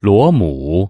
罗姆。